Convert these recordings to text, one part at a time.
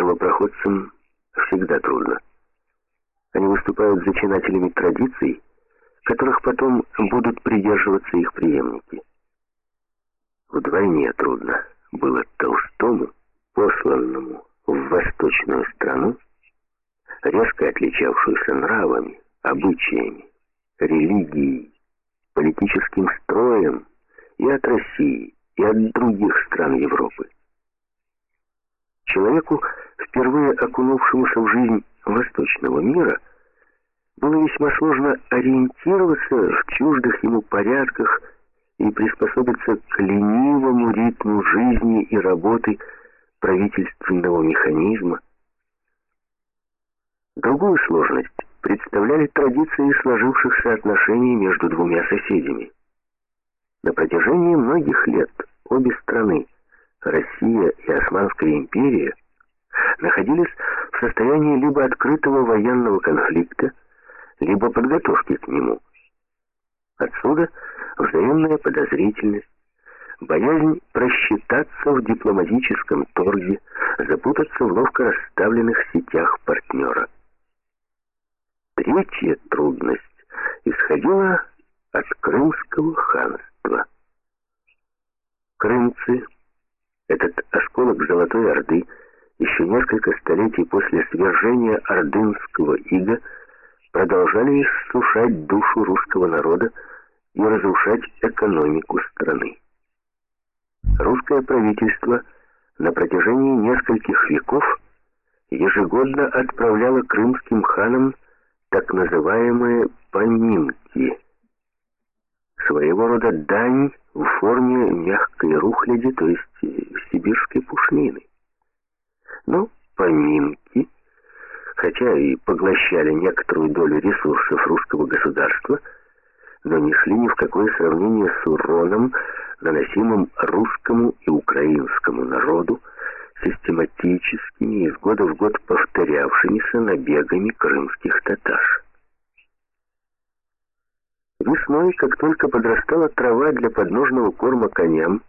первопроходцам всегда трудно. Они выступают зачинателями традиций, которых потом будут придерживаться их преемники. Вдвойне трудно было Толстому, посланному в восточную страну, резко отличавшуюся нравами, обычаями, религией, политическим строем и от России, и от других стран Европы. Человеку, впервые окунувшемуся в жизнь восточного мира, было весьма сложно ориентироваться в чуждых ему порядках и приспособиться к ленивому ритму жизни и работы правительственного механизма. Другую сложность представляли традиции сложившихся отношений между двумя соседями. На протяжении многих лет обе страны, Россия и Османская империя, находились в состоянии либо открытого военного конфликта, либо подготовки к нему. Отсюда взаимная подозрительность, боязнь просчитаться в дипломатическом торге, запутаться в ловко расставленных сетях партнера. Третья трудность исходила от крымского ханства. Крымцы, этот осколок Золотой Орды, еще несколько столетий после свержения ордынского ига, продолжали иссушать душу русского народа и разрушать экономику страны. Русское правительство на протяжении нескольких веков ежегодно отправляло крымским ханам так называемые поминки, своего рода дань в форме мягкой рухляди, то есть сибирской пушнины. Но поминки, хотя и поглощали некоторую долю ресурсов русского государства, но не шли ни в какое сравнение с уроном, наносимым русскому и украинскому народу, систематическими, из года в год повторявшимися набегами крымских татар. Весной, как только подрастала трава для подножного корма коням,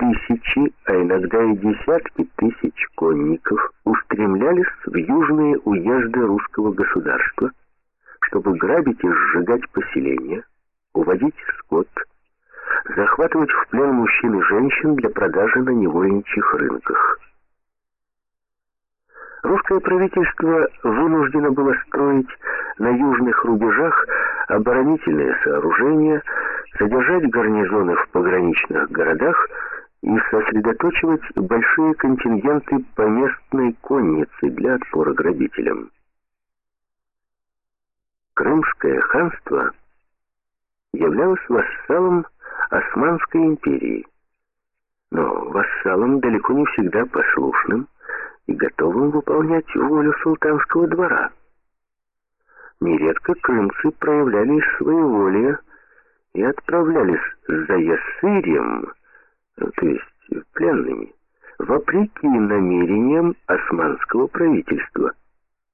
тысячи, а иногда и десятки тысяч конников устремлялись в южные уезды русского государства, чтобы грабить и сжигать поселения, уводить скот, захватывать в плен мужчин и женщин для продажи на невольничьих рынках. Русское правительство вынуждено было строить на южных рубежах оборонительные сооружения, содержать гарнизоны в пограничных городах и сосредоточивать большие контингенты поместной конницы для отпора грабителям. Крымское ханство являлось вассалом Османской империи, но вассалом далеко не всегда послушным и готовым выполнять волю султанского двора. Нередко крымцы проявляли своеволие и отправлялись за ясырем, то есть пленными, вопреки намерениям османского правительства,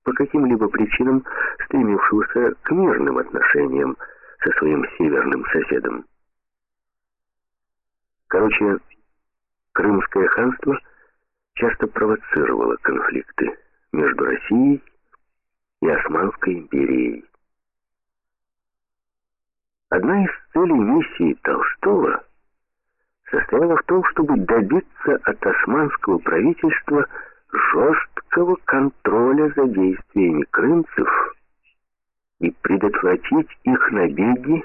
по каким-либо причинам стремившегося к мирным отношениям со своим северным соседом. Короче, Крымское ханство часто провоцировало конфликты между Россией и Османской империей. Одна из целей миссии Толстого состояла в том, чтобы добиться от османского правительства жесткого контроля за действиями крымцев и предотвратить их набеги,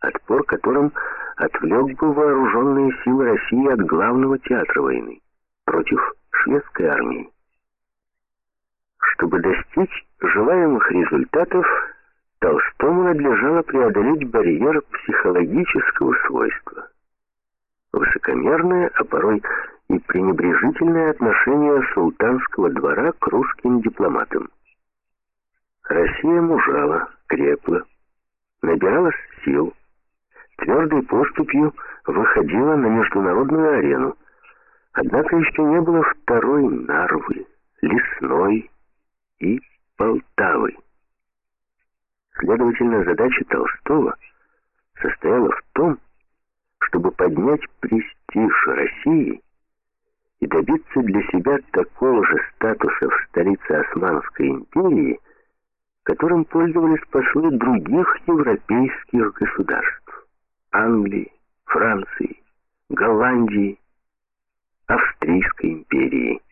отпор которым отвлек бы вооруженные силы России от главного театра войны против шведской армии. Чтобы достичь желаемых результатов, Толстому надлежало преодолеть барьер психологического свойства. Высокомерное, а порой и пренебрежительное отношение султанского двора к русским дипломатам. Россия мужала, крепла, набиралась сил, твердой поступью выходила на международную арену. Однако еще не было второй Нарвы, Лесной и Полтавы. Следовательно, задача Толстого состояла в том, чтобы поднять престиж России и добиться для себя такого же статуса в столице Османской империи, которым пользовались послы других европейских государств – Англии, Франции, Голландии, Австрийской империи –